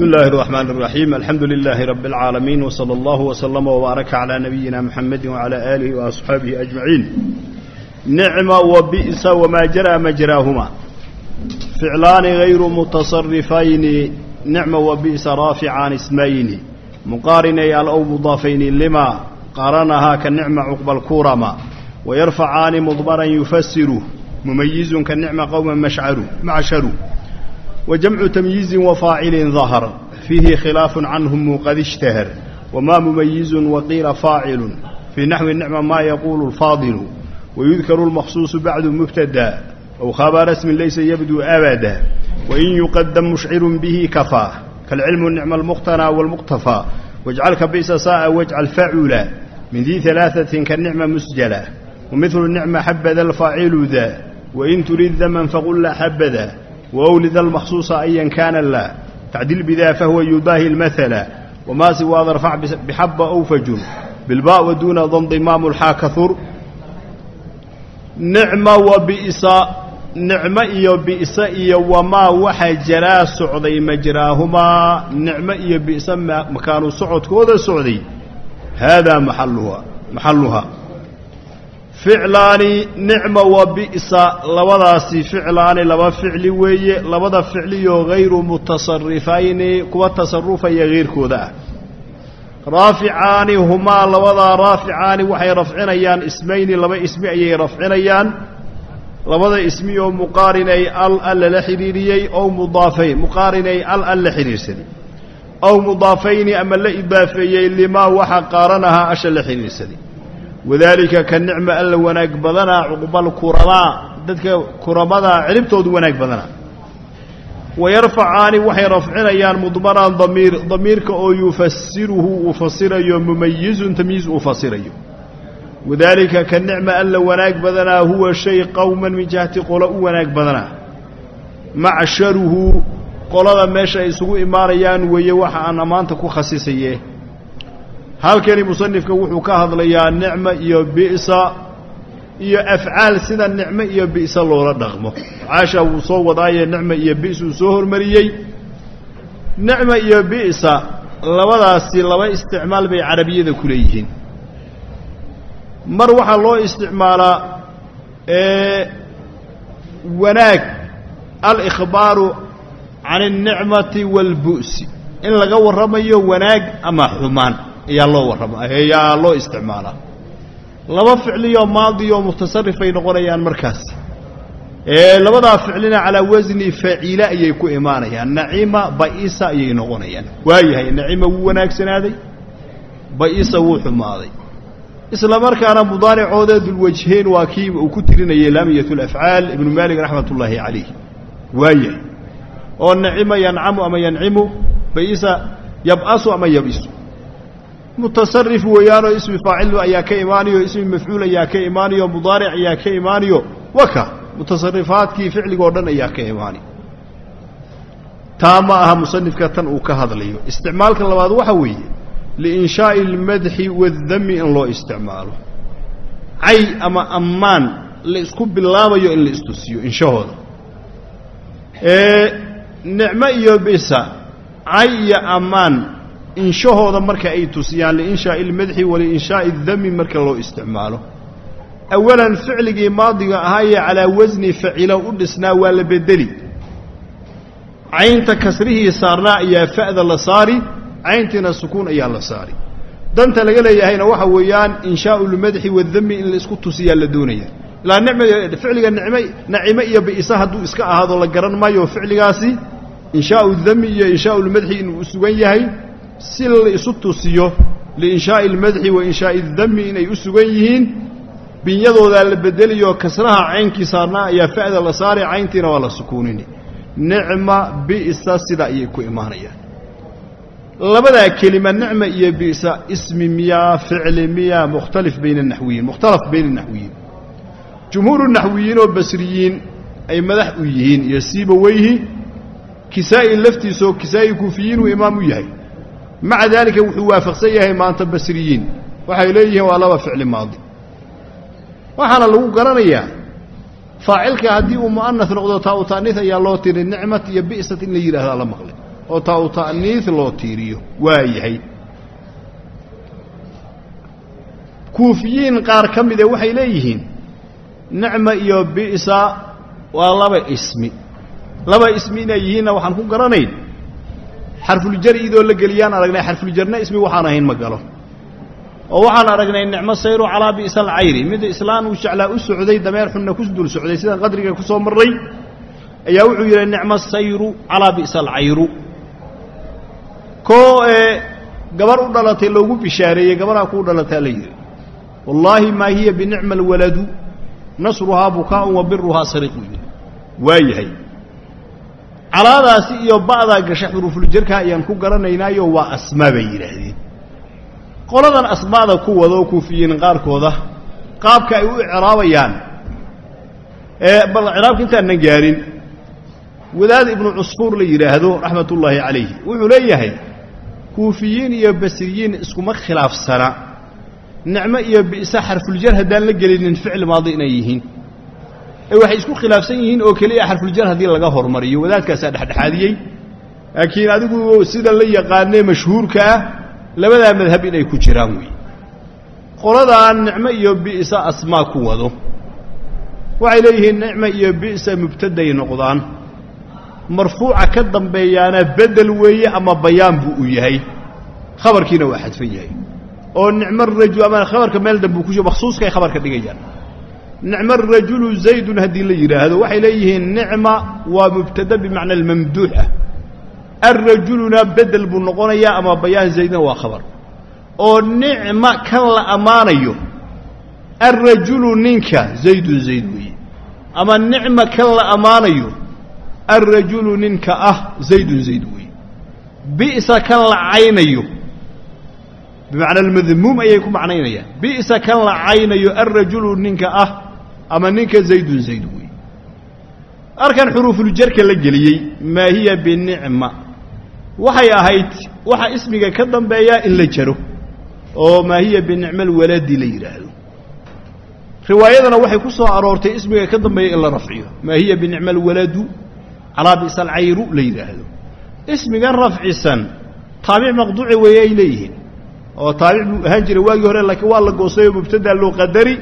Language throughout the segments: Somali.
بسم الله الرحمن الرحيم الحمد لله رب العالمين وصلى الله وسلم وبارك على نبينا محمد وعلى آله وأصحابه أجمعين نعم وبئس وما جرى مجراهما فعلان غير متصرفين نعم وبئس رافعان اسمين مقارني أو مضافين لما قارنها كالنعم عقب الكورما ويرفعان مضمرا يفسره مميز كالنعم قوما مشعر معشر وجمع تمييز وفاعل ظهر فيه خلاف عنهم قد اشتهر وما مميز وقيل فاعل في نحو النعمة ما يقول الفاضل ويذكر المخصوص بعد مبتدا أو خبر اسم ليس يبدو أبدا وإن يقدم مشعر به كفى كالعلم النعم المقتنى والمقتفى واجعلك بئس ساء واجعل فعلا من ذي ثلاثة كالنعمة مسجلة ومثل النعمة حبذا الفاعل ذا وإن تريد ذما فقل لا حبذا wawlid almakhsuusa ayan kaana laa tacdil bidaa fahuwa yubaahi lmaala wamaa siwaada rfac bixaba awfajun bilba wa duuna dandimaam lxaa kahur nicma wa bi'sa nicmo iyo bi'se iyo wamaa waxaa jaraa socday majraahumaa nicmo iyo bi'se makaanu socodkooda socday haadaa maxaluha maxalluhaa ficlaani nicma wa bi'sa labadaasi ficlaani laba ficli weeye labada ficliyoo hayru mutasarifayni kuwa tasarufaya hayrkooda ah. Raaficaani humaa labadaa raaficaani waxay rafcinayaan ismayni laba ismi ayay rafcinayaan. Labada ismi oo muqaarinay al al lala xidhiiriyey ow mudaafayn muqaarinay al al la xidhiirsaday ow mudaafayni ama la idaafeeyey limaa waxa qaaranahaa asha la xidhiirsaday wadaalika ka nicma alla wanaag badanaa cuqbal kuramaa dadka kuramadaa ciribtoodu wanaag badanaa wayarfacaani waxay rafcinayaan mudmaran damiir damiirka oo yufasiruhu uu fasirayo mumayizun tamyiiz uu fasirayo wadaalika ka nicma alla wanaag badanaa huwa shay qowman min jihati qolo u wanaag badanaa macsharuhu qolada meesha ay isugu imaanayaan weeye waxa aan ammaanta ku khasisaye halkani musanifka wuxuu ka hadlayaa nicmo iyo bi'sa iyo afcaal sida nicmo iyo bi'sa loola dhaqmo. Caasha wuu soo wadaaye nicmo iyo bi's uu soo hormariyey. Nicmo iyo bi'sa labadaasi laba isticmaal bay carabiyada ku leeyihiin. Mar waxaa loo isticmaalaa wanaag alikhbaaru can alnicmati waalbu'si in laga warramayo wanaag ama xumaan ayaa loo warrama ayaa loo isticmaalaa. Laba ficliyoo maadiyoo mutasarifay noqonayaan markaasi ee labadaa ficlina calaa wasni faciila ayay ku imaanayaan. Nacima ba'isa ayay noqonayaan. Waayahay nacima wuu wanaagsanaaday ba'isa wuu xumaaday. Isla markaana mudaaricooda dulwajhayn waa kii uu ku tirinayay laamiyat alafcaal ibnu maalik raxmat ullaahi calayh. Waayahay. Oo nacima yancamu ama yancimu ba'isa yab'asu ama yabisu mutasarif weeyaanoo ismi faacil ayaa ka imaanayo ismi mafcuul ayaa ka imaanayo mudaaric ayaa ka imaanayo waka mutasarifaadkii ficligoo dhan ayaa ka imaanay taa ma aha musanifka tan uu ka hadlayo. Isticmaalka labaad waxa weeye liinshaa'i almadxi waaldami in loo isticmaalo. Cay ama ammaan la isku bilaabayo in la istusiyo inshahooda. Nicmo iyo bisa cay iyo ammaan inshahooda marka ay tusiyaan liinshaa'i almadxi waliinshaa'i adami marka loo isticmaalo. Awalan ficligii maadiga ahaayee calaa wasni facila u dhisnaa waa la bedeli. Caynta kasrihii saarnaa ayaa fa'da la saari cayntiina sukuun ayaa la saari. Danta laga leeyahayna waxa weeyaan inshaau lmadxi waadami in la isku tusiyaa la doonaya. Ilaa ficliga nacimo iyo bi'isa hadduu iska ahaado la garan maayo ficligaasi inshaau dami iyo inshaau lmadxi inuu sugan yahay si la isu tusiyo liinshaa'i almadxi wa inshaa'i adami inay u sugan yihiin binyadoodaa la bedeliyo kasraha caynkii saarnaa ayaa fa'da la saari cayntiina waa la sukuunini. Nicma bi'sa sida ayay ku imaanayaan. Labadaa kelima nicma iyo bi'sa ismi miyaa ficli miyaa mukhtalif bayna naxwiyiin mukhtalaf bayna naxwiyiin. Jumhuuru naxwiyiin oo basriyiin ay madax u yihiin iyo siibaweyhi kisaa'i laftiisoo kisaa'i kuufiyiin uu imaam u yahay maca daalika wuxuu waafaqsan yahay maanta basriyiin. Waxay leeyihiin waa laba ficli maadi. Waxaana lagu garanayaa faacilka haddii uu mu'anas noqdo taa u taaniis ayaa loo tiri nicmat iyo bi'sat in la yidhahdaa la maqlay. Oo taa u ta'niis loo tiiriyo waa yahay. Kuufiyiin qaar ka mide waxay leeyihiin nicma iyo bi'sa waa laba ismi. Laba ismi inay yihiinna waxaan ku garanayn xarfuljar idoo la geliyaan aragnay xarfuljarna ismi waxaan ahayn ma galo. Oo waxaan aragnay nicmo sayru calaa bi'sa alcayri mid islaan uu jeclaa u socday dameer xunna ku dul socday sidaan qadriga ku soo marray ayaa wuxuu yidhi nicmo sayru calaa bi'sa alcayru koo ee gabar u dhalatay loogu bishaareeyey gabarhaa kuu dhalataa la yidhi wallaahi maa hiya binicma alwaladu nasruhaa bukaa'un wa biruhaa sariqu yidhi. Waa yahay calaadaasi iyo ba'daa gasha xuruufuljarka ayaan ku garanaynaayo waa asmaa bay yidhaahdeen. Qoladan asmaada ku wada oo kuufiyiin qaarkooda qaabka ay u icraabayaan bal icraabka intaanan gaarin wadaad ibnu cusfuur la yidhaahdo raxmatullaahi calayhi wuxuu leeyahay kuufiyiin iyo basriyiin iskuma khilaafsana. Nicmo iyo bi'sa xarfuljar haddaan la gelinin ficil maadi inay yihiin ee waxay isku khilaafsan yihiin oo keliya xarfuljar haddii laga hormariyo. Wadaadkaasaa dhexdhexaadiyey. Laakiin adigu sida la yaqaanee mashhuurka ah labadaa madhab inay ku jiraan weeye qoladaan nicmo iyo bi'sa asmaa ku wado. Waxay leeyihiin nicmo iyo bi'sa mubtaday noqdaan. Marfuuca ka dambeeyaana bedel weeye ama bayaan buu u yahay. Khabarkiina waa xadfan yahay. Oo nicmo rajul ama khabarka meel dambuu ku makhsuuskay khabarka dhigayaan nicmo rajulu zaydun haddii la yidhaahdo waxay leeyihiin nicma waa mubtada bimacna almamduux ah. Alrajuluna bedel buu noqonayaa ama bayaan zaydna waa khabar. Oo nicma kan la ammaanayo alrajulu ninka zaydun zayd weeye. Ama nicma kan la ammaanayo alrajulu ninka ah zaydun zayd weeye. Bi'sa kan la caynayo bimacna almadmuum ayay ku macnaynayaan. Bi'sa kan la caynayo alrajulu ninka ah ama ninka zaydun zayd weeye arkan xuruufuljarka la geliyey maa hiya binicma waxay ahayd waxa ismiga ka dambeeyaa in la jaro oo maa hiya binicma alwaladi la yidhaahdo riwaayadana waxay ku soo aroortay ismiga ka dambeeya in la rafciyo. Maa hiya binicma alwaladu calaa bi'sa alcayru la yidhaahdo ismigan rafcisan taabic maqduuci weeye ay leeyihiin. Oo taabic buu ahaan jiray waagii hore laakiin waa la goostayoo mubtadaa loo qadari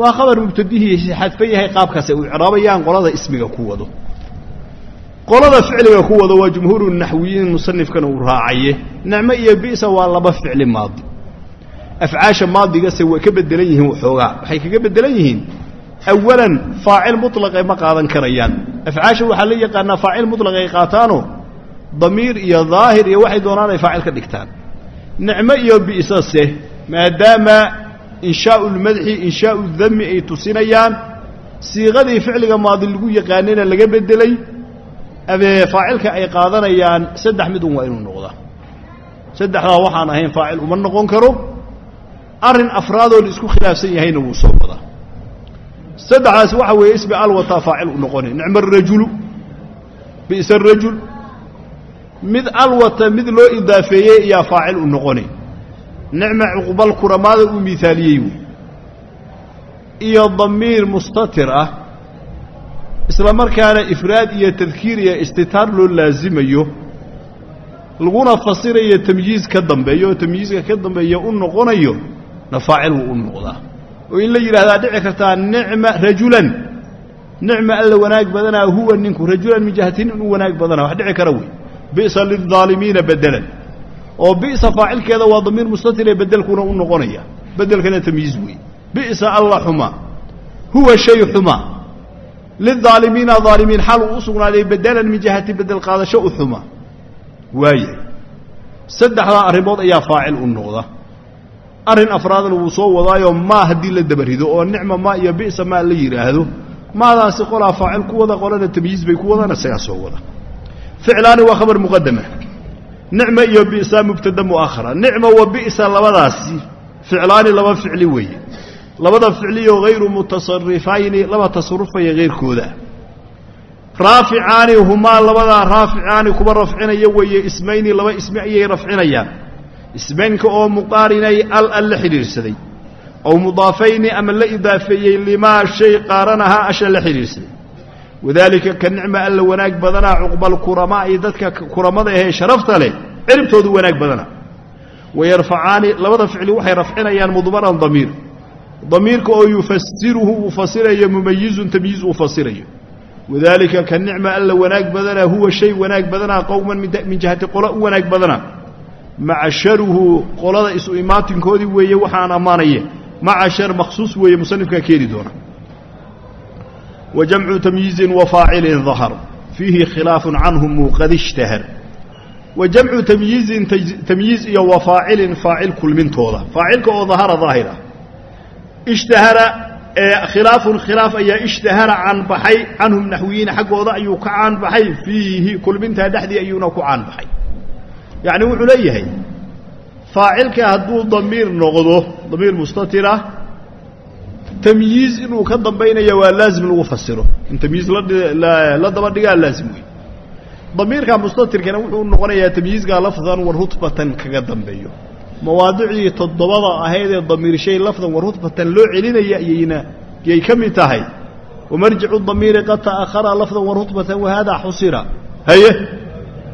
waa khabar mubtadihiisi xadfan yahay qaabkaas u icraabayaan qolada ismiga ku wado. Qolada ficliga ku wado waa jumhuuru naxwiyiin musanifkana uu raacaye nicmo iyo bi'sa waa laba ficli maadi. Afcaasha maadigase way ka bedelan yihiin waxoogaa waxay kaga bedelan yihiin awalan faacil muطlaqe ma qaadan karayaan. Afcaasha waxaa la yaqaanaa faacil muطlaq ay qaataanoo damiir iyo daahir iyo waxay doonaan ay faacil ka dhigtaan. Nicmo iyo bi'sase maadaama inshaau lmadxi inshaau dami ay tusinayaan. Siiqadii ficliga maadi lagu yaqaanayna laga bedelay. Faacilka ay qaadanayaan saddex mid un waa inuu noqdaa. Saddexdaa waxaan ahayn faacil uma noqon karo. Arrin afraadoo la isku khilaafsan yahayna wuu soo wadaa. Saddexdaas waxa weeye ismi alwataa faacil u noqonay. Nicmo arajulu bi'sa arajul mid alwata mid loo idaafeeyey ayaa faacil u noqonay nicma cuqbal kuramaada uu miaaliyey iyo damiir mustatir ah. Isla markaana ifraad iyo tadkiir iyo istitaar loo laasimayo laguna fasirayo tamyiiz ka dambeeyo oo tamyiizka ka dambeeya u noqonayo na faacil wuu u noqdaa. Oo in la yidhahdaa dhici kartaa nicma rajulan. Nicma alla wanaag badanaa huwa ninku rajulan min jihatin inuu wanaag badanaa wax dhici kara wey. Bi'sa lilظaalimiina bedelan oo bi'sa faacilkeeda waa damiir mustatire bedelkuna u noqonaya. Bedelkana tamyiiz wey bi'sa alla xuma. Huwa shay xuma. Lilظaalimiina aalimiin xal uu u sugnaaday bedelan min jihati bedel qaadasho u xuma. Waayahay saddexdaa arrimood ayaa faacil u noqda. Arrin afraadna wuu soo wadaayo maa haddii la dabarido oo nicma maa iyo bi'sa maa la yidhaahdo maadaasi qolaa faacil ku wada qolana tamyiiz bay ku wadaan isagaa soo wada. Ficlaani waa khabar muqadama nicma iyo bi'sa mubtada mu'ahara nicma wa bi'sa labadaasi ficlaani laba ficli weeye. Labada ficliyo hayru mutasarifayni laba tasarufaya hayrkooda raaficaani humaa labadaa raaficaani kuwa rafcinaya weeye ismayni laba ismi ayay rafcinayaan. Ismaynka oo muqaarinay al al la xidhiidhsaday. Ow mudaafayni ama la idaafeeyey limaa shay qaaranahaa asha la xidhiidhsaday wadaalika ka nicma alla wanaag badanaa cuqba alkuramaa'i dadka kuramada ahee sharafta leh ciribtoodu wanaag badana. Wayarfacaani labada ficli waxay rafcinayaan mudmaran damiir. Damiirka oo yufasiruhu uu fasirayo mumayizun tamyiiz uu fasirayo. Wadaalika ka nicma alla wanaag badanaa huwa shay wanaag badanaa qowman min jihati qolo u wanaag badanaa macsharuhu qolada isu imaatinkoodii weeye waxaan ammaanaye. Macashar makhsuus weeye musanifkaa keeni doona wa jamcu tamyiizin wa faacilin dahar fiihi khilaafun canhum qad ishtahar wa jamcu tamyiizin tamyiiz iyo wa faacilin faacil kulmintooda faacilka oo dahara daahir ah ishtahara khilaafun khilaaf ayaa ishtahara caanbaxay canhum naxwiyiin xaggooda ayuu ka caanbaxay fiihi kulmintaa dhexdii ayuuna ku caanbaxay yacni wuxuu leeyahay faacilka hadduu damiir noqdo damiir mustatirah tamyiiz inuu ka dambaynaya waa laazim lagu fasiro in tamyiiz la daba dhigaa laazim wey damiirka mustatirkana wuxuu noqonayaa tamyiizkaa lafdan wa rutbatan kaga dambeeyo. Mawaadicdii toddobada ahayd ee damiir shay lafdan wa rutbatan loo celinaya ayayna yay ka mid tahay. Wamarjicu damiiri qad ta'ahara lafdan wa rutbatan wahaadaa xusira. Haye?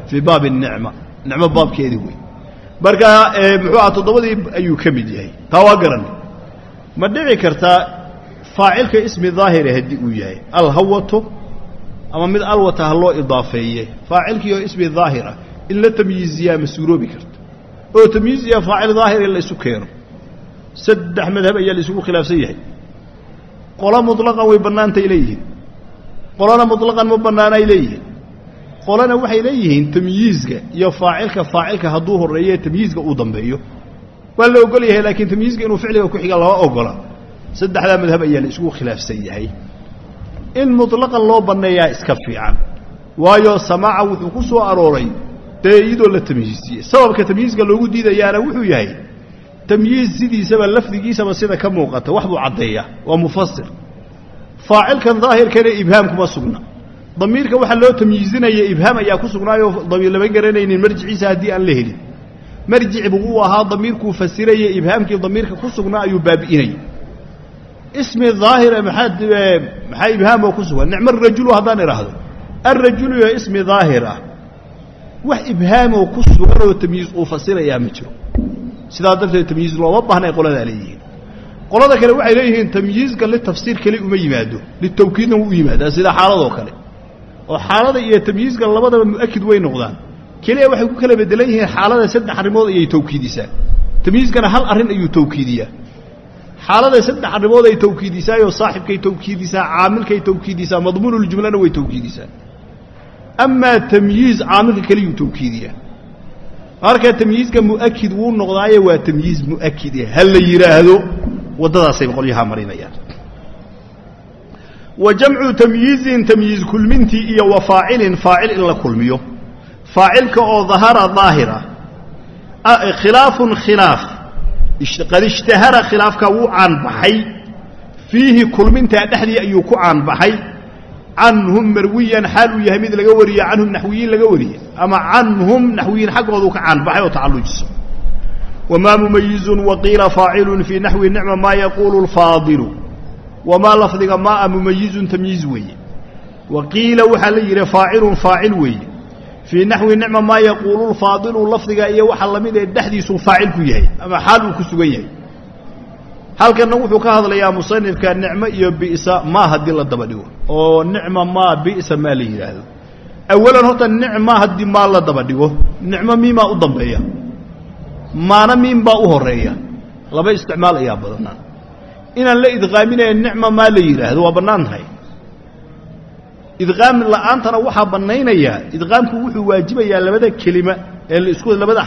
Fii baabi الnicma nicmo baabkeedii wey marka muxuu aha toddobadii ayuu ka mid yahay. Taa waa garan ma dhici kartaa faacilka ismi daahira haddii uu yahay alhawato ama mid alwata ha loo idaafeeye. Faacilkiioo ismi daahira in la tamyiiziyaa ma suuroobi karta oo tamyiiziya faacil daahir in la isu keeno. Saddex madhab ayaa la isugu khilaafsan yahay. Qolo muطlaqan way bannaantay leeyihiin. Qolona muطlaqan ma bannaanay leeyihiin. Qolana waxay leeyihiin tamyiizka iyo faacilka faacilka hadduu horeeye tamyiizka uu dambeeyo waa la ogol yahay laakiin tamyiizka inuu ficliga ku xiga lama ogola saddexdaa madhab ayaa la isugu khilaafsan yahay. In muطlaqan loo banneeyaa iska fiican. Waayo samaaca wuxuu ku soo arooray dee iyadoo la tamyiiziyey sababka tamyiizka loogu diidayaana wuxuu yahay tamyiiz sidiisaba lafdigiisaba sida ka muuqata wax buu caddeeyaa waa mufasir faacilkan daahirkana ibhaam kuma sugna. Damiirka waxaa loo tamyiizinaya ibhaam ayaa ku sugnaayoo damiir lama garanaynin marjiciisa haddii aan la helin marjic buu u ahaa damiirkuu fasiraya ibhaamkii damiirka ku sugnaa ayuu baabi'inaya ismi daahira maxaa maxaa ibhaam oo ku sugan? Nicmo rajulu haddaan idhaahdo. Alrajulu iyo ismi daahir ah. Wax ibhaamoo ku sugan oo tamyiiz uu fasirayaa ma jiro. Sidaa darteed tamyiiz looma baahna qoladaa leeyihiin. Qolada kale waxay leeyihiin tamyiizka litafsiir keli uma yimaado. Litawkiidna wuu u yimaadaa sida xaaladoo kale. Oo xaalada iyo tamyiizka labadaba mu'akid way noqdaan keliya waxay ku kala bedelan yihiin xaalada saddex arrimood ayay tawkiidisaa. Tamyiizkana hal arrin ayuu tawkiidiyaa. Xaalada saddex arrimood ay tawkiidisaayoo saaxibkay tawkiidisaa caamilkay tawkiidisaa madmuunuljumlana way tawkiidisaa. Amaa tamyiiz caamilka keliyuu tawkiidiyaa. Marka tamyiizka mu'akid wuu noqdaaye waa tamyiiz mu'akide ha la yidhaahdo waddadaasay qolyahaa marinayaan. Wa jamcu tamyiizin tamyiiz kulmintii iyo wa faacilin faacil in la kulmiyo faacilka oo dahara daahira khilaafun khilaaf. Qad ishtahara khilaafka wuu caanbaxay fiihi kulmintaa dhexdii ayuu ku caanbaxay canhum marwiyan xaal uu yahay mid laga wariye canhum naxwiyiin laga wariye ama canhum naxwiyiin xaggoodu ka caanbaxay oo tacallujiso. Wamaa mumayizun waqiila faacilun fii naxwi nicma maa yaquulu lfaadilu wamaa lafdiga maaa mumayizun tamyiiz weeye. Wa qiila waxaa la yidhi faacilun faacil weeye fii naxwi nicma maa yaquulu lfaadilu lafdiga iyo waxa la mid ee dhexdiisuu faacil ku yahay ama xaal uu ku sugan yahay. Halkanna wuxuu ka hadlayaa musanifka nicmo iyo bi'sa maa haddii la daba dhigo oo nicma maa bi'sa maa la yidhaahdo awalan horta nicma haddii maa la daba dhigo nicmo miimaa u dambeeya maana miim baa u horreeya laba isticmaal ayaa badanaan inaan la idqaaminayn nicma maa la yidhaahdo waa bannaan tahay idqaam la'aantana waxaa bannaynayaa idqaamku wuxuu waajibayaa labada kelima ee labada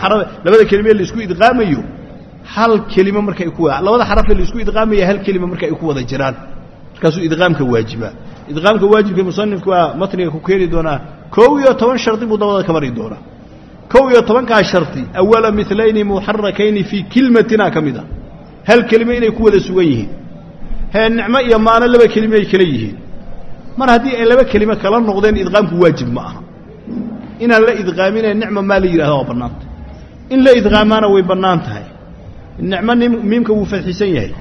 labada kelima ee la isku idqaamayo hal kelima markay ku labada xaraf ee la isku idqaamaya hal kelima marka ay ku wada jiraan. Markaasuu idqaamka waajibaa idqaamka waajibka musanifku waa matniga ku keeni doonaa kow iyo toban shardi buu dabada ka mari doonaa. Kow iyo tobankaa shardi awala milayni muxarakayni fii kilmatina ka mid a hal kelime inay ku wada sugan yihiin. Nicmo iyo maano laba kelime ay kala yihiin mar haddii ay laba kelime kala noqdeen idqaamku waajib ma aha. Inaan la idqaaminee nicma maa la yidhahda waa bannaanta in la idqaamaana way bannaan tahay. Nicmo miimka wuu fadxisan yahay.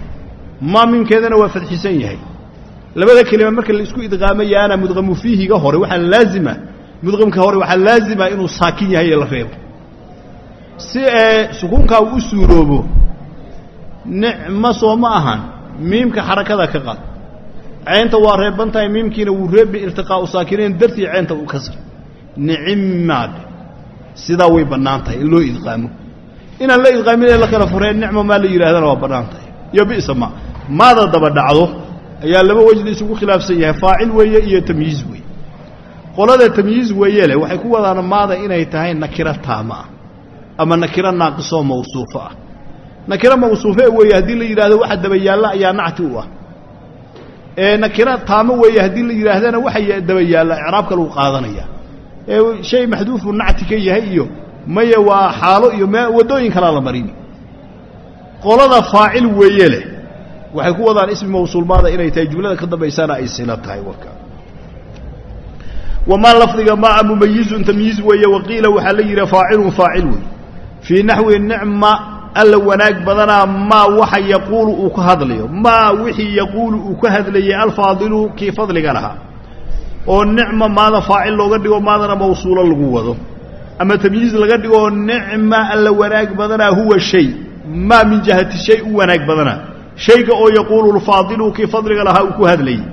Maa miimkeedana waa fadxisan yahay. Labada kelima marka la isku idqaamayaana mudqamu fiihiga hore waxaa laazima mudqamka hore waxaa laazima inuu saakin yahay ee la reebo. Si ee sukuunkaa uu u suuroobo nicmo soo ma ahan miimka xarakada ka qaad ceynta waa reeban tahay miimkiina wuu reebi iltiqaau saakinayn dartii ceynta uu kasr nicimmaad sidaa way bannaan tahay in loo idqaamo. Inaan la idqaamin ee la kala fureen nicmo maa la yidhahdana waa bannaan tahay iyo bi'sa ma maada daba dhacdo ayaa laba wejla isugu khilaafsan yahay faacil weeye iyo tamyiiz weeye. Qolada tamyiiz weeye leh waxay ku wadaan maada inay tahay nakiro taama ah ama nakiro naaqisoo mawsuufo ah. Nakiro mawsuufe weeye haddii la yidhahdo waxa dabayaalla ayaa nacti u ah nakiro taamo weeye haddii la yidhaahdana waxa dabayaalla icraabka lagu qaadanaya. Ee shay maxduufu nacti ka yahay iyo maya waa xaalo iyo m waddooyin kalaa la marini. Qolada faacil weeye leh waxay ku wadaan ismi mawsuulmaada inay tahay jumlada ka dambaysana ay sila tahay warka. Wamaa lafdiga maa mumayizun tamyiiz weeye waqiila waxaa la yidhi faacilun faacil wey fii naxwi nicma alla wanaag badanaa maa waxa yaquulu uu ka hadlayo maa wixii yaquulu uu ka hadlayay alfaadilu kii fadliga lahaa. Oo nicma maada faacil looga dhigo maadana mawsuulo lagu wado. Ama tamyiiz laga dhigo nicma alla wanaag badanaa huwa shay maa min jihati shay u wanaag badanaa. Shayga oo yaquulu lfaadilu kii fadliga lahaa uu ku hadlayay.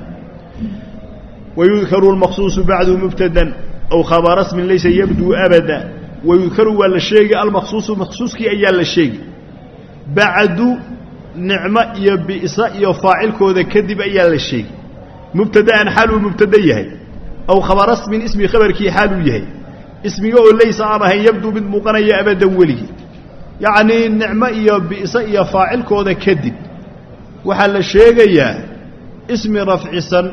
Wayudkaru lmaqsuusu bacdu mubtadan aw khabara smin laysa yabduu abada. Wayudkaru waa la sheegi almaqsuusu maqsuuskii ayaa la sheegi bacdu nicmo iyo bi'sa iyo faacilkooda kadib ayaa la sheegi mubtada'an xaaluu mubtada yahay aw khabara smin ismi khabarkii xaaluu yahay. Ismiga oo laysa aan ahayn yabduu mid muuqanaya abadan weligii. Yacnii nicmo iyo bi'sa iyo faacilkooda kadib waxaa la sheegayaa ismi rafcisan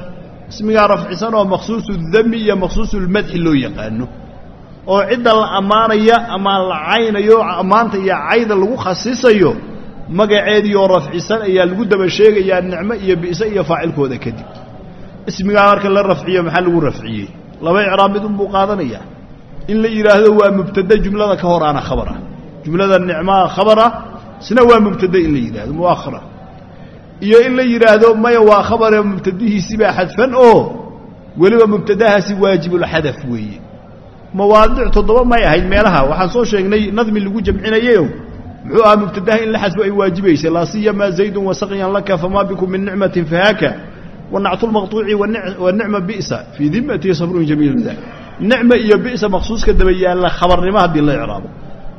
ismigaa rafcisan oo maqsuusu dami iyo maqsuusulmadxi loo yaqaano oo cidda la ammaanaya ama la caynayo ammaanta iyo cayda lagu khasisayo magaceediioo rafcisan ayaa lagu daba sheegayaa nicmo iyo bi'se iyo faacilkooda kadib. Ismigaa marka la rafciyo maxaa lagu rafciyey? Laba icraab mid unbuu qaadanayaa in la yidhaahdo waa mubtade jumlada ka hor aana khabar jumlada nicmaa khabar ah isna waa mubtade in la yidhahdo mu'akhara iyo in la yidhaahdo maya waa khabare mubtadihiisibaa xadfan oo weliba mubtadahaasi waajibulxadaf weeye mawaadic toddoba may ahayd meelaha. Waxaan soo sheegnay nadmi lagu jamcinayeyo muxuu ahaa mubtadaha in la xadfo ay waajibaysay. Laa siyamaa zaydun wasaqyan laka famaa bikum min nicmatin fahaaka wanactu lmaqtuuci wanicma bi'sa fii dimatii sabrun jamiilu da nicma iyo bi'sa maqsuuska daba yaalla khabarnimo haddii la icraabo.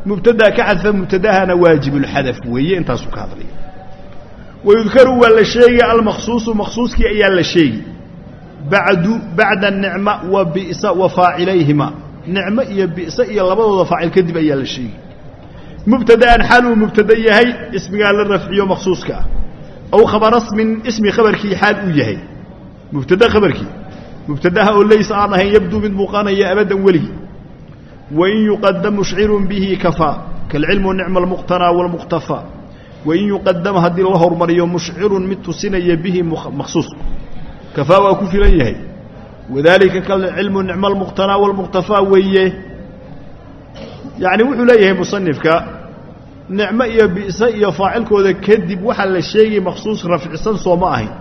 Mubtadaa ka xadfa mubtadahana waajibulxadaf weeye intaasuu ka hadlaya wayudkaru waa la sheegi almaqsuusu maqsuuskii ayaa la sheegi bacdu bacda nicma wa bi'sa wa faacilayhima nicmo iyo bi'se iyo labadooda faacil kadib ayaa la sheegi mubtada'an xaaluu mubtada yahay ismigaa la rafciyo maqsuuska ah aw khabara smin ismi khabarkii xaal uu yahay. Mubtada khabarkii. Mubtadaha oo laysa aan ahayn yabduu mid muuqanaya abadan weligi wain yuqadam mushcirun bihi kafaa kaalcilmu nicma almuqtanaa waalmuqtafaa wain yuqadam haddii la hormariyo mushcirun mid tusinaya bihi maqsuus kafaa waa ku filan yahay wadaalika kalcilmu nicma almuqtanaa waalmuqtafaa weeye yacni wuxuu leeyahay musanifka nicmo iyo bi'se iyo faacilkooda kadib waxaa la sheegay maqsuus rafcisan sooma ahayn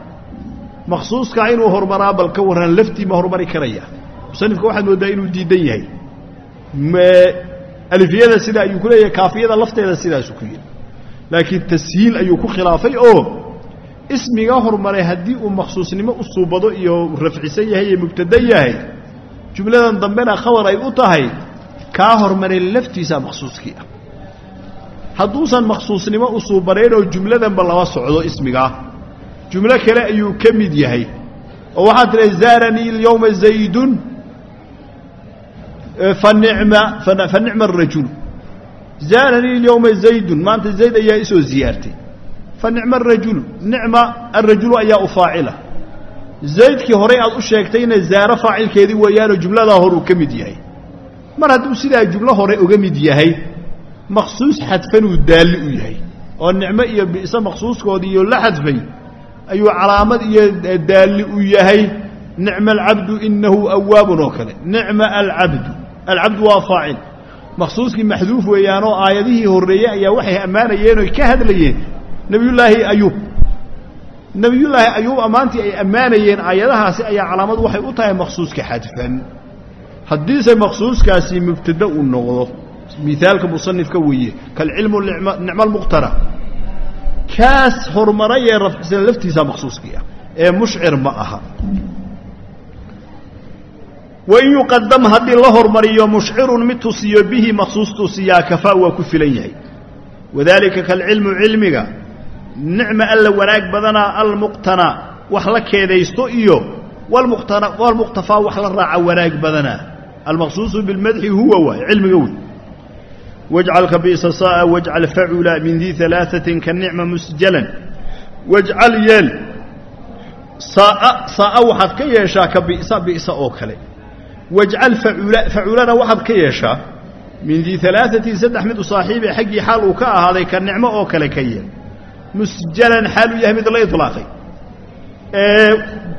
maqsuuskaa inuu horumaraa bal ka warran laftii ma horumari karaya musanifka waxaad mooddaa inuu diidan yahay alifiyada sida ayuu ku leeyahay kaafiyada lafteeda sidaasu ku yidhi laakiin tashiil ayuu ku khilaafay oo ismiga horumaray haddii uu maqsuusnimo u suubado iyo rafcisan yahay iyo mubtada yahay jumladan dambena khabar ay u tahay kaa hormaray laftiisaa maqsuuskii ah. Hadduusan maqsuusnimo u suubanaynoo jumladanba lama socdo ismigaa jumlo kale ayuu ka mid yahay. Oo waxaad tihi zaaranii alyowma zaydun fanicma arajulu zaaranii alyowma zaydun. Maanta zayd ayaa isoo ziyaartay fanicma arajulu nicma arajulu ayaa u faacila zaydkii horey aad u sheegtayna zaaro faacilkeedii weeyaanoo jumladaa hor uu ka mid yahay mar hadduu sidaa jumlo hore uga mid yahay maqsuus xadfanuu daalli u yahay oo nicmo iyo bi'se maqsuuskoodiiyo la xadfay ayuu calaamad iyo daalli u yahay nicma alcabdu inahu awaabun oo kale nicma alcabdu alcabdu waa faacil maqsuuskii maxduuf weeyaanoo aayadihii horreeyey ayaa waxay ammaanayeen ka hadlayeen nebiyullaahi ayuub. Nebiyullaahi ayuub ammaantii ay ammaanayeen aayadahaasi ayaa calaamad waxay u tahay maqsuuska xadfan. Haddiise maqsuuskaasi mubtada uu noqdo miaalka musanifka weeye kalcilmu nicmo almuqtara kaas horumarayee rafcisan laftiisa maqsuuskii ah ee mushcir ma aha. Wain yuqadam haddii la hormariyo mushcirun mid tusiyo bihi maqsuus tusiyaa kafaa waa ku filan yahay. Wadaalika kalcilmu cilmiga nicma alla wanaag badanaa almuqtana wax la keedaysto iyo walmuqtafaa wax la raaca wanaag badanaa almaqsuusu bilmadxi huwa waay cilmiga wey wajcal ka bi'sa sa'a wajcal facula min dii alaaثatin ka nicma musjalan. Wajcal yeel saaa saaa waxaad ka yeeshaa ka bi'sa bi'sa oo kale. Wajcal facula faculana waxaad ka yeeshaa min dii alaaثatin saddex mid u saaxiibe xaggii xaal uu ka ahaaday ka nicmo oo kale ka yeel musjalan xaal uu yahay mid la iطlaaqay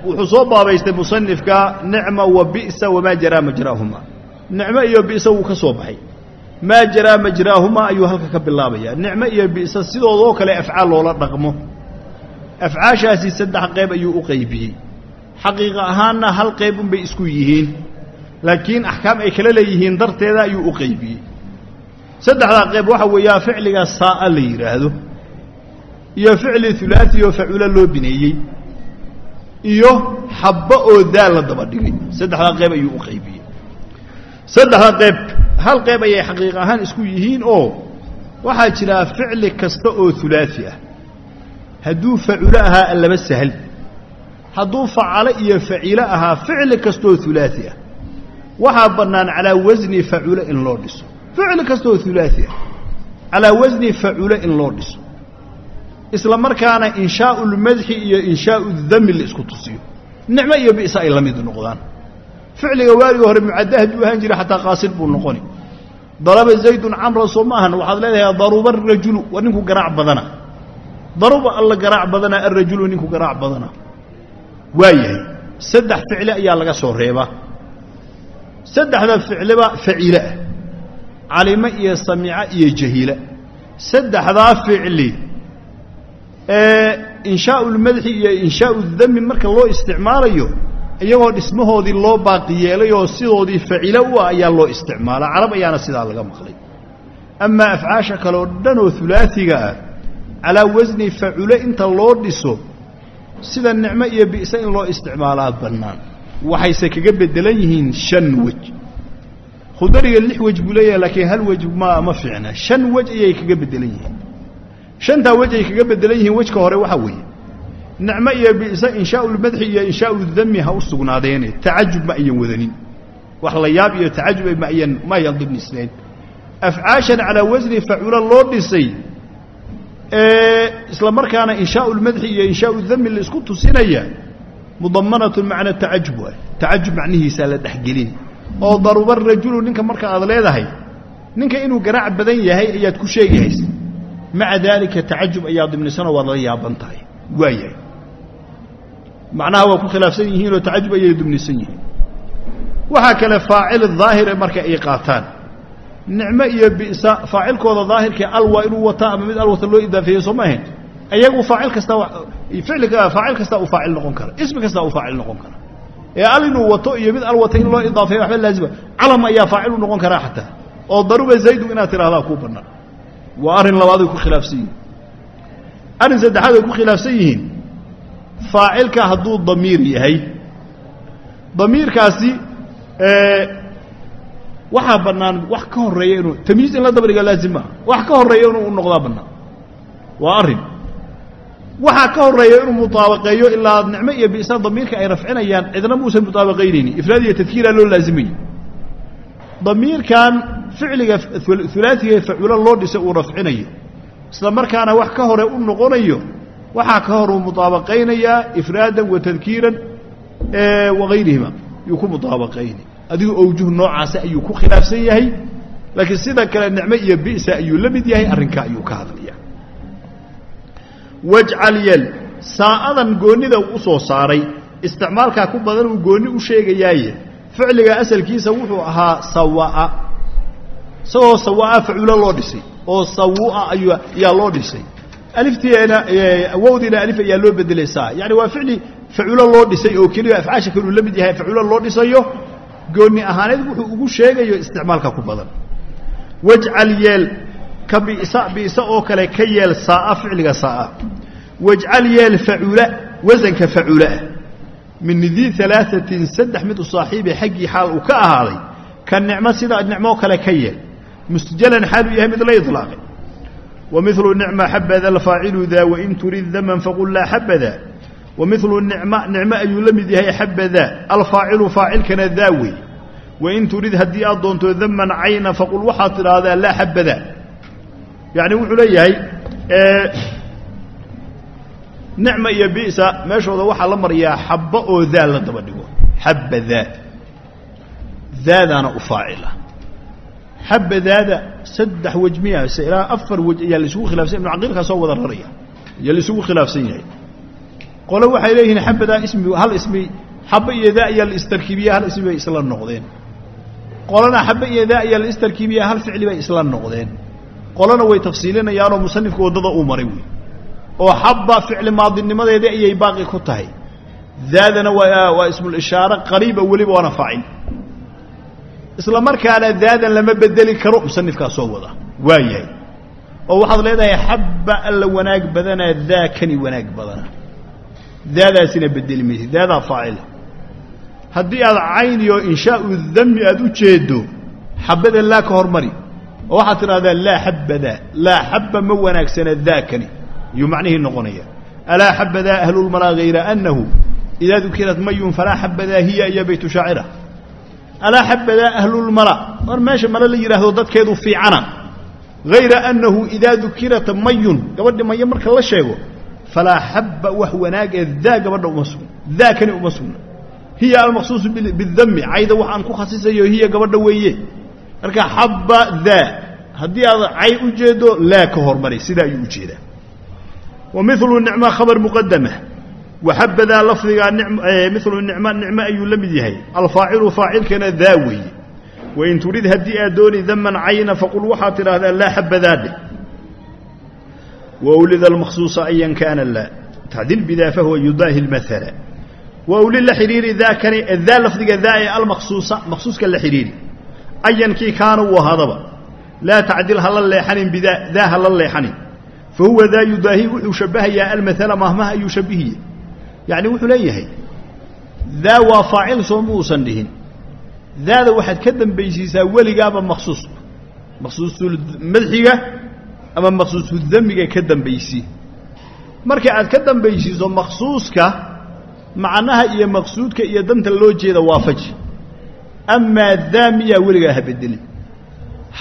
wuxuu soo baabaystay musanifka nicma wa bi'sa wamaa jaraa majraahuma. Nicmo iyo bi'sa wuu ka soo baxay. Maa jaraa majraahuma ayuu halka ka bilaabayaa. Nicmo iyo bi'sa sidoodoo kale afcaal loola dhaqmo. Afcaashaasi saddex qayb ayuu u qaybiyey. Xaqiiqa ahaanna hal qayb unbay isku yihiin laakiin axkaam ay kala leeyihiin darteeda ayuu u qaybiyey. Saddexdaa qayb waxa weeyaa ficliga saa'a la yidhaahdo iyo ficli hulaasi oo faculo loo bineeyey iyo xabbo oo daal la daba dhigay. Saddexdaa qayb ayuu u qaybiyey saddexda qayb hal qayb ayay xaqiiq ahaan isku yihiin oo waxaa jira ficli kasta oo hulaasi ah. Hadduu faculo ahaa allaba sahal hadduu facalo iyo facilo ahaa ficli kastaoo hulaasi ah waxaa bannaan calaa wasni faculo in loo dhiso. Ficli kastaoo hulaasi ah calaa wasni faculo in loo dhiso isla markaana inshaau lmadxi iyo inshaau dami la isku tusiyo. Nicmo iyo bi'sa ay la mid noqdaan. Ficliga waaligii hore mucadda hadduu ahaan jira xataa qaasid buu noqoni. Daraba zaydun camra soo ma ahan waxaad leedahay daruba arajulu waa ninku garaac badana. Daruba alla garaac badana arajulu ninku garaac badana. Waa yahay saddex ficli ayaa laga soo reebaa saddexda ficliba faciile ah calimo iyo samica iyo jahiila. Saddexdaa ficli inshaau lmadxi iyo inshaau dami marka loo isticmaalayo iyagoo dhismahoodii loo baaqi yeelay oo sidoodii facilo u ah ayaa loo isticmaalaa carab ayaana sidaa laga maqlay. Amaa afcaasha kale oo dhan oo hulaasiga ah calaa wasni faculo inta loo dhiso sida nicmo iyo bi'se in loo isticmaalaa bannaan. Waxayse kaga beddelan yihiin shan wej khudariga lix wej buu leeyahay laakiin hal wej ma ma fiicna. Shan wej ayay kaga beddelan yihiin shantaa wej ay kaga beddelan yihiin wejka hore waxaa weeye. Nicmo iyo bi'se inshaau lmadxi iyo inshaau dami ha u sugnaadeene tacajub ma ayan wadanin. Wax la yaab iyo tacajub ma ayan ma ayan dibnisnayn afcaashan calaa wasni faculo loo dhisay isla markaana inshaau lmadxi iyo inshaau dami la isku tusinaya mudamanatun macna tacajub waay. Tacajub macnihiisaa la dhexgelin. Oo daruba rajulu ninka marka aad leedahay ninka inuu garaac badan yahay ayaad ku sheegahaysa maca daalika tacajub ayaa dibnisanoo waad la yaaban tahay waa yahay macnaha waa ku khilaafsan yihiinoo tacajub ayay dubnisan yihiin. Waxaa kale faacil daahire marka ay qaataan. Nicmo iyo bi'sa faacilkooda daahirkee al waa inuu wataa ama mid al wata loo idaafeeye soo ma ahayn. Iyagu faacil kasta ficliga faacil kastaa uu faacil noqon kara ismi kastaa uu faacil noqon kara ee al inuu wato iyo mid al wata in loo idaafeeyo waxba laazima. Calam ayaa faacil u noqon karaa xataa. Oo daruba zaydu inaad tidhahdaa kuu bannaan waa arrin labaaday ku khilaafsan yihiin. Arrin saddexaad ay ku khilaafsan yihiin faacilka hadduu damiir yahay. Damiirkaasi waxaa bannaan wax ka horreeya inuu tamyiiz in la daba dhiga laazim maaha wax ka horreeya inuu u noqdaa bannaan. Waa arrin. Waxaa ka horreeya inuu mutaabaqeeyo ilaa nicmo iyo bisa damiirka ay rafcinayaan cidna muusan mutaabaqaynayni ifraad iyo tadkiiraa loo laazimayay damiirkan ficliga hulaasiga ee facuulo loo dhisay uu rafcinayo. Isla markaana wax ka hore u noqonayo waxaa ka hor uu mutaabaqaynayaa ifraadan wa tadkiiran wagayrihima yuu ku mutaabaqaynay adigu owjuh noocaasi ayuu ku khilaafsan yahay laakiin sida kale nicmo iyo bisa ayuu la mid yahay arrinkaa ayuu ka hadlaya wajcal yel saa'adan goonnida u soo saaray isticmaalkaa ku badan uu goonni u sheegayaaye. Ficliga asalkiisa wuxuu ahaa sawaa isagoo sawaa facuulo loo dhisay. Oo sawua ayaa loo dhisay. Aliftiina wowdiina alif ayaa loo bedelay saa yani waa ficli faculo loo dhisay oo keliya afcaasha kaluu la mid yahay faculo loo dhisayo gooni ahaaneed wuxuu ugu sheegayo isticmaalka ku badan. Wajcal yeel ka bisa bisa oo kale ka yeel saaa ficliga saaa. Wajcal yeel facula wasanka faculah min dii alaaثatin saddex mid u saaxiibi xaggii xaal uu ka ahaaday ka nicmo sida nicmoo kale ka yeel musjalan xaaluu yahay mid la iطlaaqay wamilu nicma xabada alfaacilu daa wain turid daman faqul laa xabada. Wamilu nicma nicmo ayuu la mid yahay xabada alfaacilu faacilkana daa wey. Wain turid haddii aad doonto daman cayna faqul waxaad tidhaahdaa laa xabada. Yani wuxuu leeyahay nicma iyo bisa meeshooda waxaa la marayaa xabba oo daa la daba dhigo. Daadaana u faacila xabba daada saddex wej miya se ilaa afar wej ayaa laisugu khilafsan ibnu caqiilkaa soo wada raraya ayaa laisugu khilaafsan yahay qole waxay leeyihiin xabbadaa ismi hal ismi xabba iyo daa ayaa la istarkiibiya hal ismi bay isla noqdeen qolana xabba iyo daa ayaa la istarkiibiya hal ficli bay isla noqdeen qolana way tafsiilinayaanoo musanifka waddada uu maray wey oo xabba ficli maadinimadeedii ayay baaqi ku tahay daadana waa waa ismulishaare qariiba weliba waana faacil isla markaana daadan lama bedeli karo musanifkaa soo wada. Waa yahay. Oo waxaad leedahay xabba alla wanaag badanaa daa kani wanaag badana daadaasina bedeli maysa daadaa faacila haddii aad cayniyo inshaau dami aad u jeedo xabbada laa ka hormari. Oo waxaad tidhahdaa laa xabbadaa laa xabba ma wanaagsana daakani ayuu macnihii noqonaya. Alaa xabadaa ahlulmalaa hayra annahu? Idaa dukirat mayun falaa xabadaa hiya iyo baytu shaacira alaa xabadaa ahlulmala war meesha male la yidhaahdo dadkeedu fiicana hayra annahu idaa dukirat mayun gabadhi mayo marka la sheego falaa xabba wax wanaag ee daa gabadha uma sugna daa kani uma sugna hiya almaqsuusu bidami cayda wax aan ku khasisayo hiya gabadha weeye marka xabba daa haddii aad cay u jeedo laa ka hormari sidaa ayuu u jeedaa wamilu nicma khabar muqadama waxabadaa lafdigaa milu nicma nicmo ayuu la mid yahay alfaacilu faacilkana daa weeye wain turid haddii aad dooni daman cayna faqul waxaad tidhaahdaa laa xabadaadhe wawlida almaqsuusa ayan kaana laa tacdil bidaa fahuwa yudaahi lmaala wawli la xidhiiri daakani daa lafdiga daa ee almaqsuusa maqsuuska la xidhiiri ayankii kaana uu ahaadaba laa tacdil hala leexanin bidaa daa hala leexanin fahuwa daa yudaahi wuxuu shabahayaa almaala mahmaha ayuu shabihiye yacni wuxuu leeyahay daa waa faacil soo ma uusan dhihin. Daada waxaad ka dambaysiisaa weligaaba maqsuus maqsuusulmadxiga ama maqsuusudamiga ka dambaysii marka aad ka dambaysiiso maqsuuska macnaha iyo maqsuudka iyo danta loo jeeda waafaji amaa daa miyaa weligaa ha bedelin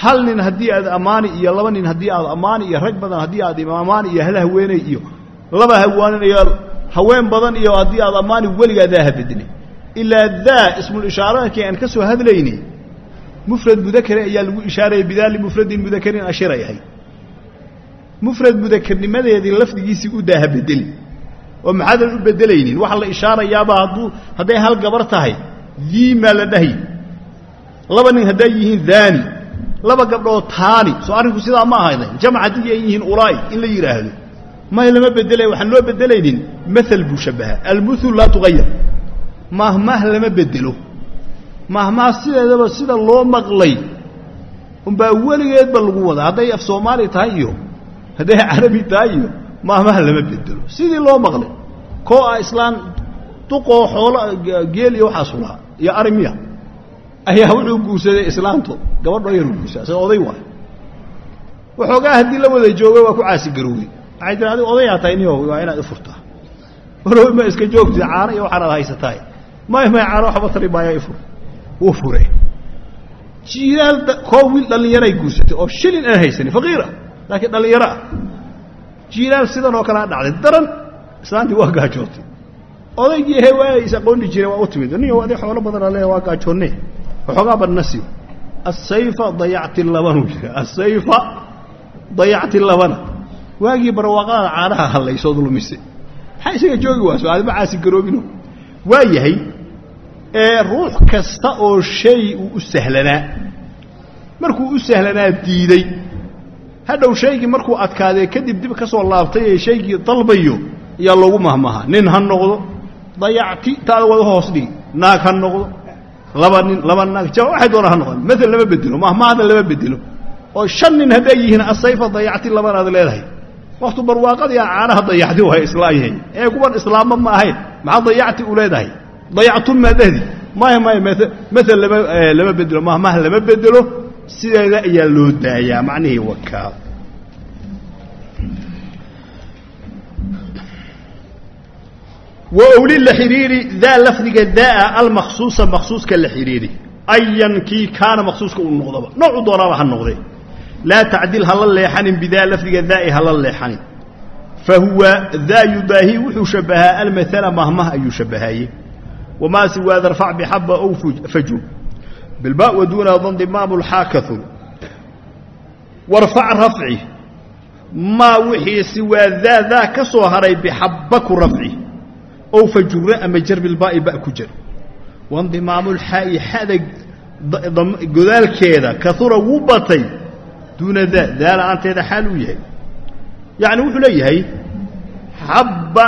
hal nin haddii aad ammaani iyo laba nin haddii aad ammaani iyo rag badan haddii aad ammaani iyo hal haweeney iyo laba hawaanin iyo haween badan iyo haddii aad ammaani weligaa daa ha bedelin ilaa daa ismulishaaraadkii aan ka soo hadlaynay mufrad mudakare ayaa lagu ishaaraya bidaali mufradin mudakarin ashiray ahayd. Mufrad mudakarnimadeedii lafdigiisii u daa ha bedeli. Oo maxaadan u bedelaynin? Waxaa la ishaarayaaba hadduu hadday hal gabar tahay diimaa la dhahay. Laba nin hadday yihiin daani laba gabdhood taani. Soo arrinku sidaa ma ahayda jamac haddii ay yihiin ulaa'i in la yidhaahdo may lama bedelay waxaan loo bedelaynin. Maal buu shabaha almuul laa tugayar mahmaah lama bedelo. Mahmaah sideedaba sida loo maqlay umbaa weligeedba lagu wadaa. Hadday af soomaali tahay iyo hadday carabi tahay iyo mahmaah lama bedelo. Sidii loo maqlay koo ah islaan duqoo xoolo geel iyo waxaasu lahaa iyo arimiya ayaa wuxuu guursaday islaanto gabadhoo yaruu guursaa se oday waay. Waxoogaa haddii la wada joogay waa ku caasigaroowey waxay tiri adig odayaa tahay niyo waa inaad ifurtaa walow ma iska joogtid caano iyo waxaanaad haysatahay may may caano waxba tari maayaa ifur wuu fure jiilaal koo wiil dhallinyaray guursatay oo shilin aan haysanin faqiira. Laakiin dhallinyaro ah jiilaal sidan oo kalea dhacday. Daran islaantii waa gaajootay. Odaygii he waa is aqooni jiray waa u timid. Niyo adi xoolo badanaa le waa gaajoonne. Waxoogaa badnasi asayfa dayacti labanuu jira asayfa dayacti labana waagii barwaaqada caanaha hallaysood lumise maxaa isaga joogi waaso aadima caasi garoobino waa yahay ee ruux kasta oo shay uu u sahlanaa. Markuu u sahlanaa diiday. Hadhow shaygii markuu adkaadee kadib dib ka soo laabtay ee shaygii dalbayo ayaa loogu mahmaha. Nin ha noqdo. Dayacti taada wada hoos dhigi naag ha noqdo. Laba nin laba naag. Ja waxay doonaan ha noqon. Mael lama bedelo mahmahada lama bedelo oo shan nin hadday yihiin asayfa dayacti labanaad leedahay waktu barwaaqadiia caanaha dayacti way islaayeen ee kuwan islaamba ma ahayn. Maxaa dayacti u leedahay? Dayactun maadahdi maya maya mael lama lama bedelo mahmaha lama bedelo sideeda ayaa loo daayaa. Macnihii wakaa wowli la xidhiidhi daa lafdiga daa almakhsuusa makhsuuska la xidhiidhi ayan kii kaana makhsuuska uu noqdaba noocu doonaaba ha noqdee laa tacdil hala leexanin bidaa lafdiga daai hala leexanin fa huwa daa yudaahi wuxuu shabbahaa almaala mahmah ayuu shabbahaaye wamaa siwaa darfac bixaba ow faju bilba wa duuna dandimaamu lxaakau warfac rafci maa wixii siwaa daa daa ka soo haray bixabba ku rafci ow fajura ama jar bilbaa'i ba ku jar waindimaamu lxaa'i xada godaalkeeda kaura wuu batay duuna daa daa la'aanteeda xaal uu yahay. Yacni wuxuu leeyahay xabba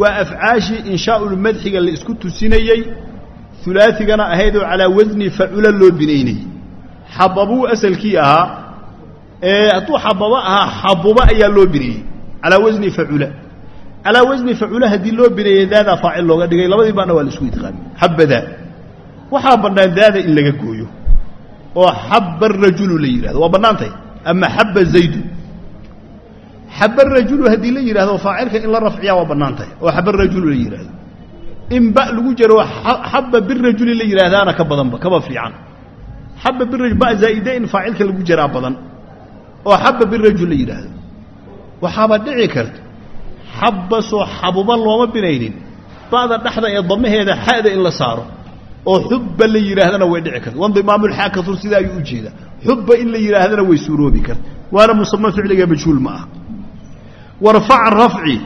waa afcaashii inshaa'ulmadxiga la isku tusinayey ulaaigana ahaydoo calaa wasni facula loo binaynayey xababuu asalkii ahaa hadduu xababa ahaa xabuba ayaa loo bineeyey calaa wasni facula calaa wasni facula haddii loo bineeyey daadaa faacil looga dhigay. Labadii baana waa la isku idqaami xabadaa waxaa bannaan daada in laga gooyo oo xaba rajulu la yidhahdo waa bannaantay. Ama xaba zaydu. Xaba rajulu haddii la yidhahdo faacilka in la rafciyaa waa bannaan tahay oo xaba rajulu la yidhahdo in ba lagu jaro xaba birajuli la yidhaahdaana ka badanba kaba fiican xaba birajul ba zaa'ide in faacilka lagu jaraa badan. Oo xaba birajul la yidhaahdo waxaaba dhici karta xabba soo xabuba looma binaynin. Ba'da dhexda ee damaheeda xa'da in la saaro oo xubba la yidhaahdana way dhici karta. Waindimaamulxaakasur sidaa ayuu u jeedaa xubba in la yidhaahdana way suuroobi karta. Waana musama ficliga majhuul ma ah warfac rafci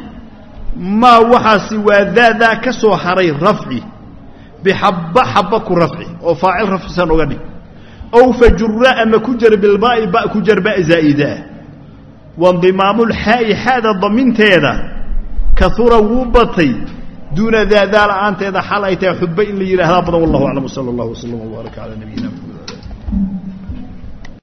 maa waxaasi waa daadaa ka soo haray rafci bixabba xabba ku rafci oo faacil rafcisan oga dhig. Ow fajura ama ku jar bilbaa'i ba ku jar ba zaa'idaah waindimaamulxaa'i xaada daminteeda kaura wuu batay duuna daa daa la'aanteeda xal ay tahay xudba in la yidhaahdaa badan wallahu aclam sala allahu waslama wbaaraka calaa nabiyina maxamed